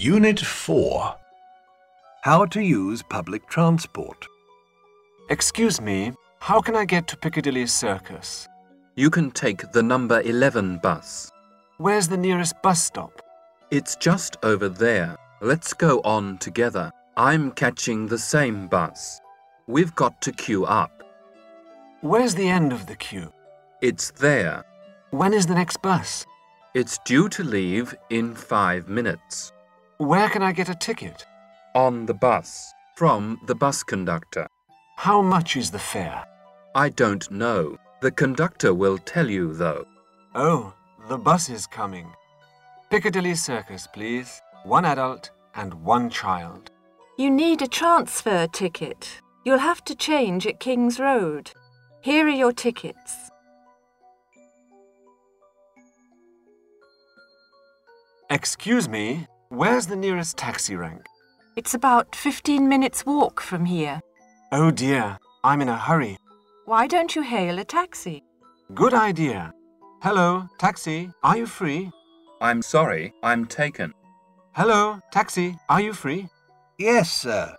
Unit 4 How to use public transport. Excuse me, how can I get to Piccadilly Circus? You can take the number 11 bus. Where's the nearest bus stop? It's just over there. Let's go on together. I'm catching the same bus. We've got to queue up. Where's the end of the queue? It's there. When is the next bus? It's due to leave in five minutes. Where can I get a ticket? On the bus. From the bus conductor. How much is the fare? I don't know. The conductor will tell you, though. Oh, the bus is coming. Piccadilly Circus, please. One adult and one child. You need a transfer ticket. You'll have to change at King's Road. Here are your tickets. Excuse me, where's the nearest taxi rank? It's about 15 minutes walk from here. Oh dear, I'm in a hurry. Why don't you hail a taxi? Good idea. Hello, taxi, are you free? I'm sorry, I'm taken. Hello, taxi, are you free? Yes, sir.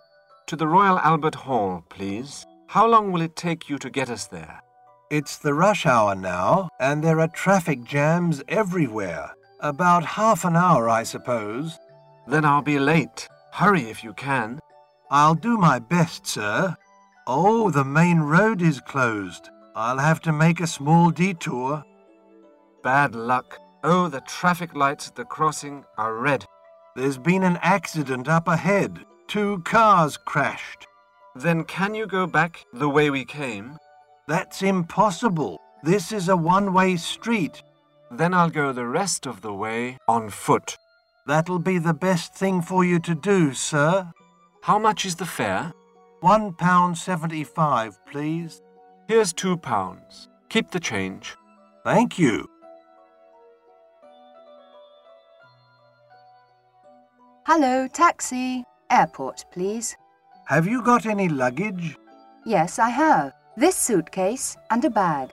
To the Royal Albert Hall, please. How long will it take you to get us there? It's the rush hour now, and there are traffic jams everywhere. About half an hour, I suppose. Then I'll be late. Hurry if you can. I'll do my best, sir. Oh, the main road is closed. I'll have to make a small detour. Bad luck. Oh, the traffic lights at the crossing are red. There's been an accident up ahead. Two cars crashed. Then can you go back the way we came? That's impossible. This is a one-way street. Then I'll go the rest of the way on foot. That'll be the best thing for you to do, sir. How much is the fare? One pound seventy-five, please. Here's two pounds. Keep the change. Thank you. Hello, taxi. Airport, please. Have you got any luggage? Yes, I have. This suitcase and a bag.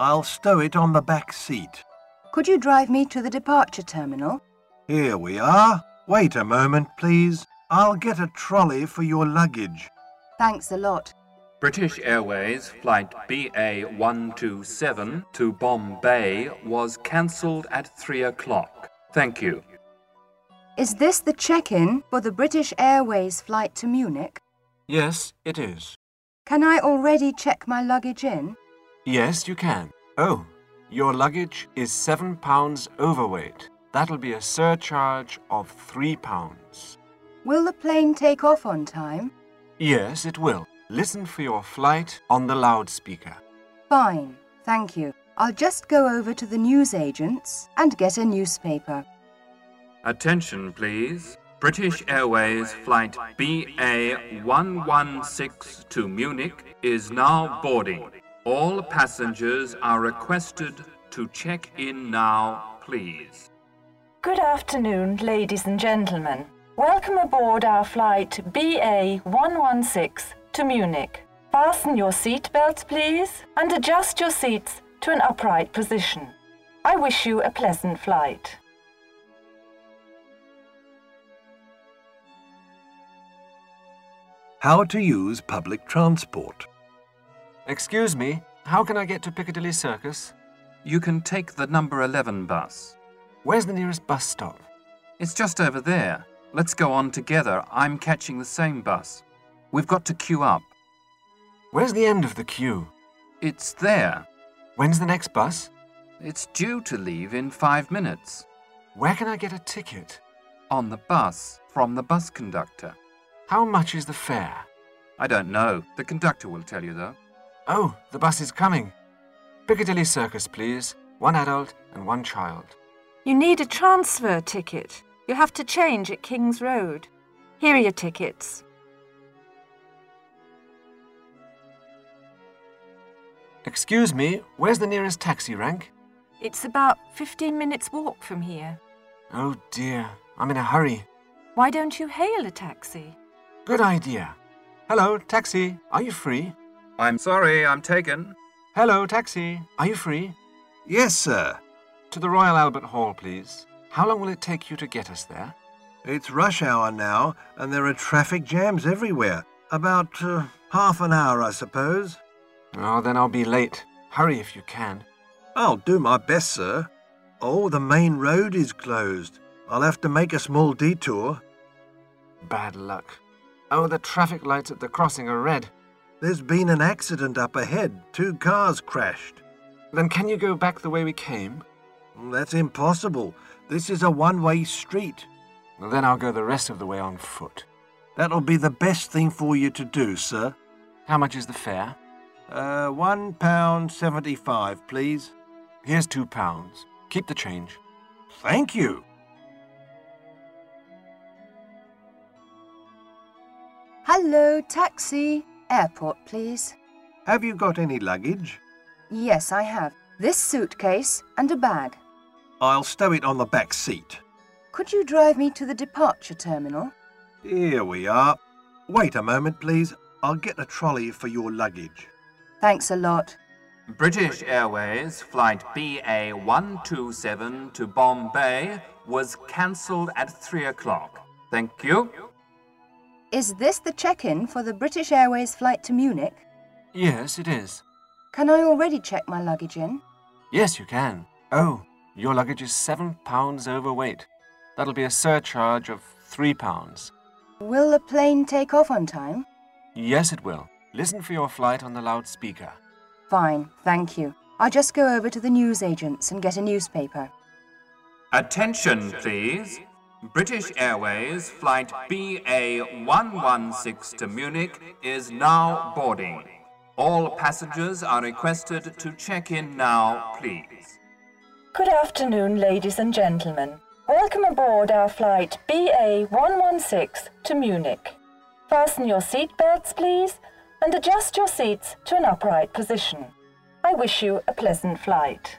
I'll stow it on the back seat. Could you drive me to the departure terminal? Here we are. Wait a moment, please. I'll get a trolley for your luggage. Thanks a lot. British Airways flight BA127 to Bombay was cancelled at 3 o'clock. Thank you. Is this the check-in for the British Airways flight to Munich? Yes, it is. Can I already check my luggage in? Yes, you can. Oh, your luggage is seven pounds overweight. That'll be a surcharge of three pounds. Will the plane take off on time? Yes, it will. Listen for your flight on the loudspeaker. Fine, thank you. I'll just go over to the newsagents and get a newspaper. Attention, please. British Airways flight BA116 to Munich is now boarding. All passengers are requested to check in now, please. Good afternoon, ladies and gentlemen. Welcome aboard our flight BA116 to Munich. Fasten your seatbelts, please, and adjust your seats to an upright position. I wish you a pleasant flight. How to use public transport. Excuse me, how can I get to Piccadilly Circus? You can take the number 11 bus. Where's the nearest bus stop? It's just over there. Let's go on together. I'm catching the same bus. We've got to queue up. Where's the end of the queue? It's there. When's the next bus? It's due to leave in five minutes. Where can I get a ticket? On the bus, from the bus conductor. How much is the fare? I don't know. The conductor will tell you, though. Oh, the bus is coming. Piccadilly Circus, please. One adult and one child. You need a transfer ticket. You'll have to change at King's Road. Here are your tickets. Excuse me, where's the nearest taxi rank? It's about 15 minutes walk from here. Oh dear, I'm in a hurry. Why don't you hail a taxi? Good idea. Hello, taxi, are you free? I'm sorry, I'm taken. Hello, taxi, are you free? Yes, sir. To the Royal Albert Hall, please. How long will it take you to get us there? It's rush hour now, and there are traffic jams everywhere. About uh, half an hour, I suppose. Oh, then I'll be late. Hurry if you can. I'll do my best, sir. Oh, the main road is closed. I'll have to make a small detour. Bad luck. Oh, the traffic lights at the crossing are red. There's been an accident up ahead. Two cars crashed. Then can you go back the way we came? That's impossible. This is a one-way street. Well, then I'll go the rest of the way on foot. That'll be the best thing for you to do, sir. How much is the fare? Uh, one pound seventy-five, please. Here's two pounds. Keep the change. Thank you. Hello, taxi. Airport, please. Have you got any luggage? Yes, I have. This suitcase and a bag. I'll stow it on the back seat. Could you drive me to the departure terminal? Here we are. Wait a moment, please. I'll get a trolley for your luggage. Thanks a lot. British Airways Flight BA 127 to Bombay was cancelled at 3 o'clock. Thank you. Is this the check-in for the British Airways flight to Munich? Yes, it is. Can I already check my luggage in? Yes, you can. Oh, your luggage is seven pounds overweight. That'll be a surcharge of three pounds. Will the plane take off on time? Yes, it will. Listen for your flight on the loudspeaker. Fine, thank you. I'll just go over to the newsagents and get a newspaper. Attention, please. British Airways Flight BA 116 to Munich is now boarding. All passengers are requested to check in now, please. Good afternoon, ladies and gentlemen. Welcome aboard our flight BA 116 to Munich. Fasten your seatbelts, please, and adjust your seats to an upright position. I wish you a pleasant flight.